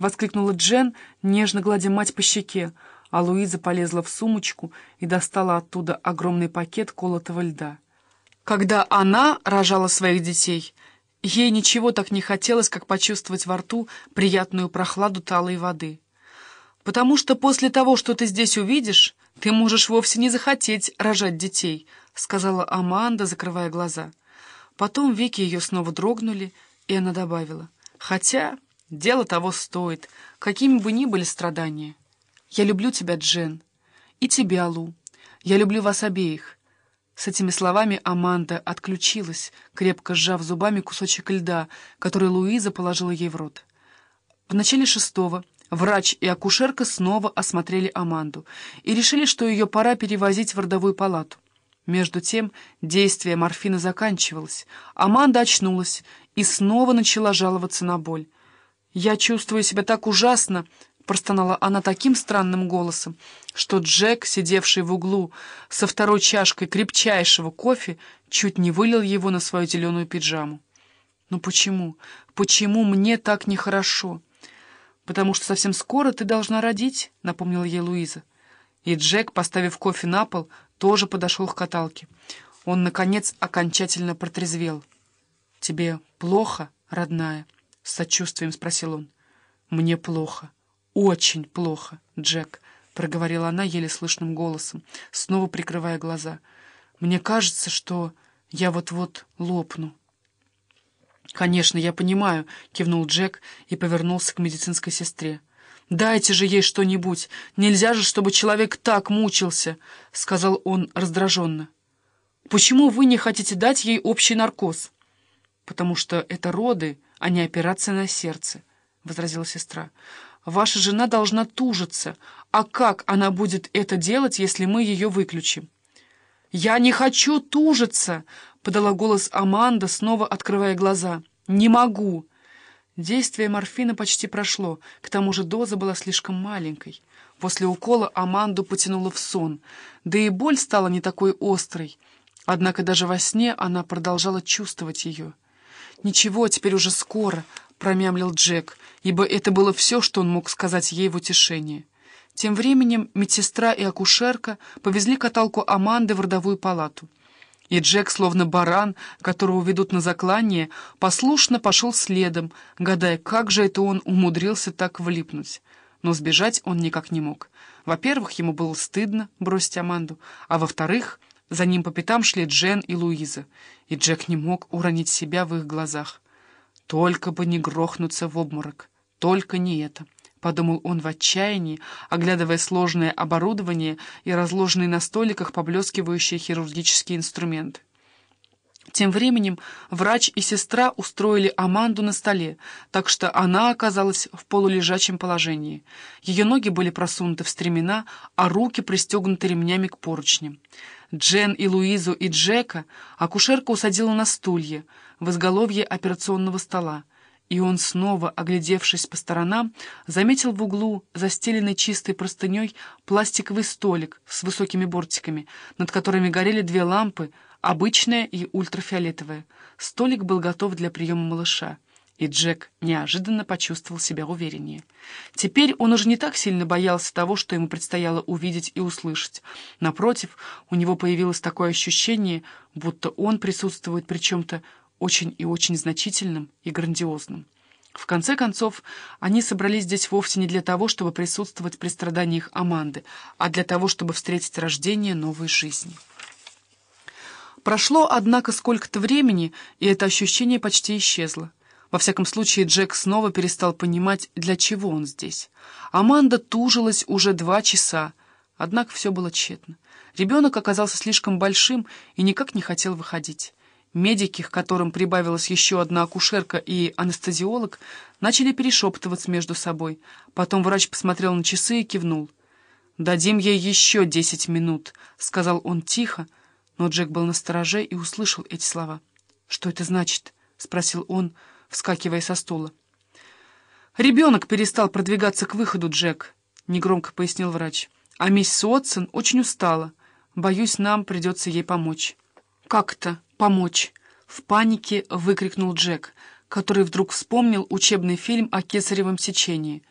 воскликнула Джен, нежно гладя мать по щеке, а Луиза полезла в сумочку и достала оттуда огромный пакет колотого льда. Когда она рожала своих детей, ей ничего так не хотелось, как почувствовать во рту приятную прохладу талой воды. «Потому что после того, что ты здесь увидишь, ты можешь вовсе не захотеть рожать детей», — сказала Аманда, закрывая глаза. Потом веки ее снова дрогнули, и она добавила. «Хотя дело того стоит, какими бы ни были страдания. Я люблю тебя, Джен, и тебя, Лу. Я люблю вас обеих». С этими словами Аманда отключилась, крепко сжав зубами кусочек льда, который Луиза положила ей в рот. В начале шестого врач и акушерка снова осмотрели Аманду и решили, что ее пора перевозить в родовую палату. Между тем действие морфина заканчивалось. Аманда очнулась и снова начала жаловаться на боль. «Я чувствую себя так ужасно!» — простонала она таким странным голосом, что Джек, сидевший в углу со второй чашкой крепчайшего кофе, чуть не вылил его на свою зеленую пиджаму. «Ну почему? Почему мне так нехорошо?» «Потому что совсем скоро ты должна родить», — напомнила ей Луиза. И Джек, поставив кофе на пол, тоже подошел к каталке. Он, наконец, окончательно протрезвел. «Тебе плохо, родная?» — с сочувствием спросил он. «Мне плохо. Очень плохо, Джек», — проговорила она еле слышным голосом, снова прикрывая глаза. «Мне кажется, что я вот-вот лопну». «Конечно, я понимаю», — кивнул Джек и повернулся к медицинской сестре. «Дайте же ей что-нибудь! Нельзя же, чтобы человек так мучился!» — сказал он раздраженно. «Почему вы не хотите дать ей общий наркоз?» «Потому что это роды, а не операция на сердце», — возразила сестра. «Ваша жена должна тужиться. А как она будет это делать, если мы ее выключим?» «Я не хочу тужиться!» — подала голос Аманда, снова открывая глаза. «Не могу!» Действие морфина почти прошло, к тому же доза была слишком маленькой. После укола Аманду потянуло в сон, да и боль стала не такой острой. Однако даже во сне она продолжала чувствовать ее. «Ничего, теперь уже скоро», — промямлил Джек, ибо это было все, что он мог сказать ей в утешение. Тем временем медсестра и акушерка повезли каталку Аманды в родовую палату. И Джек, словно баран, которого ведут на заклание, послушно пошел следом, гадая, как же это он умудрился так влипнуть. Но сбежать он никак не мог. Во-первых, ему было стыдно бросить Аманду, а во-вторых, за ним по пятам шли Джен и Луиза, и Джек не мог уронить себя в их глазах. Только бы не грохнуться в обморок, только не это. — подумал он в отчаянии, оглядывая сложное оборудование и разложенные на столиках поблескивающие хирургические инструменты. Тем временем врач и сестра устроили Аманду на столе, так что она оказалась в полулежачем положении. Ее ноги были просунуты в стремена, а руки пристегнуты ремнями к поручням. Джен и Луизу и Джека акушерка усадила на стулья в изголовье операционного стола и он, снова оглядевшись по сторонам, заметил в углу, застеленный чистой простыней, пластиковый столик с высокими бортиками, над которыми горели две лампы, обычная и ультрафиолетовая. Столик был готов для приема малыша, и Джек неожиданно почувствовал себя увереннее. Теперь он уже не так сильно боялся того, что ему предстояло увидеть и услышать. Напротив, у него появилось такое ощущение, будто он присутствует при чем-то очень и очень значительным и грандиозным. В конце концов, они собрались здесь вовсе не для того, чтобы присутствовать при страданиях Аманды, а для того, чтобы встретить рождение новой жизни. Прошло, однако, сколько-то времени, и это ощущение почти исчезло. Во всяком случае, Джек снова перестал понимать, для чего он здесь. Аманда тужилась уже два часа, однако все было тщетно. Ребенок оказался слишком большим и никак не хотел выходить. Медики, к которым прибавилась еще одна акушерка и анестезиолог, начали перешептываться между собой. Потом врач посмотрел на часы и кивнул. «Дадим ей еще десять минут», — сказал он тихо, но Джек был настороже и услышал эти слова. «Что это значит?» — спросил он, вскакивая со стула. «Ребенок перестал продвигаться к выходу, Джек», — негромко пояснил врач. «А мисс Уотсон очень устала. Боюсь, нам придется ей помочь». «Как-то?» помочь!» — в панике выкрикнул Джек. который вдруг вспомнил учебный фильм о кесаревом сечении.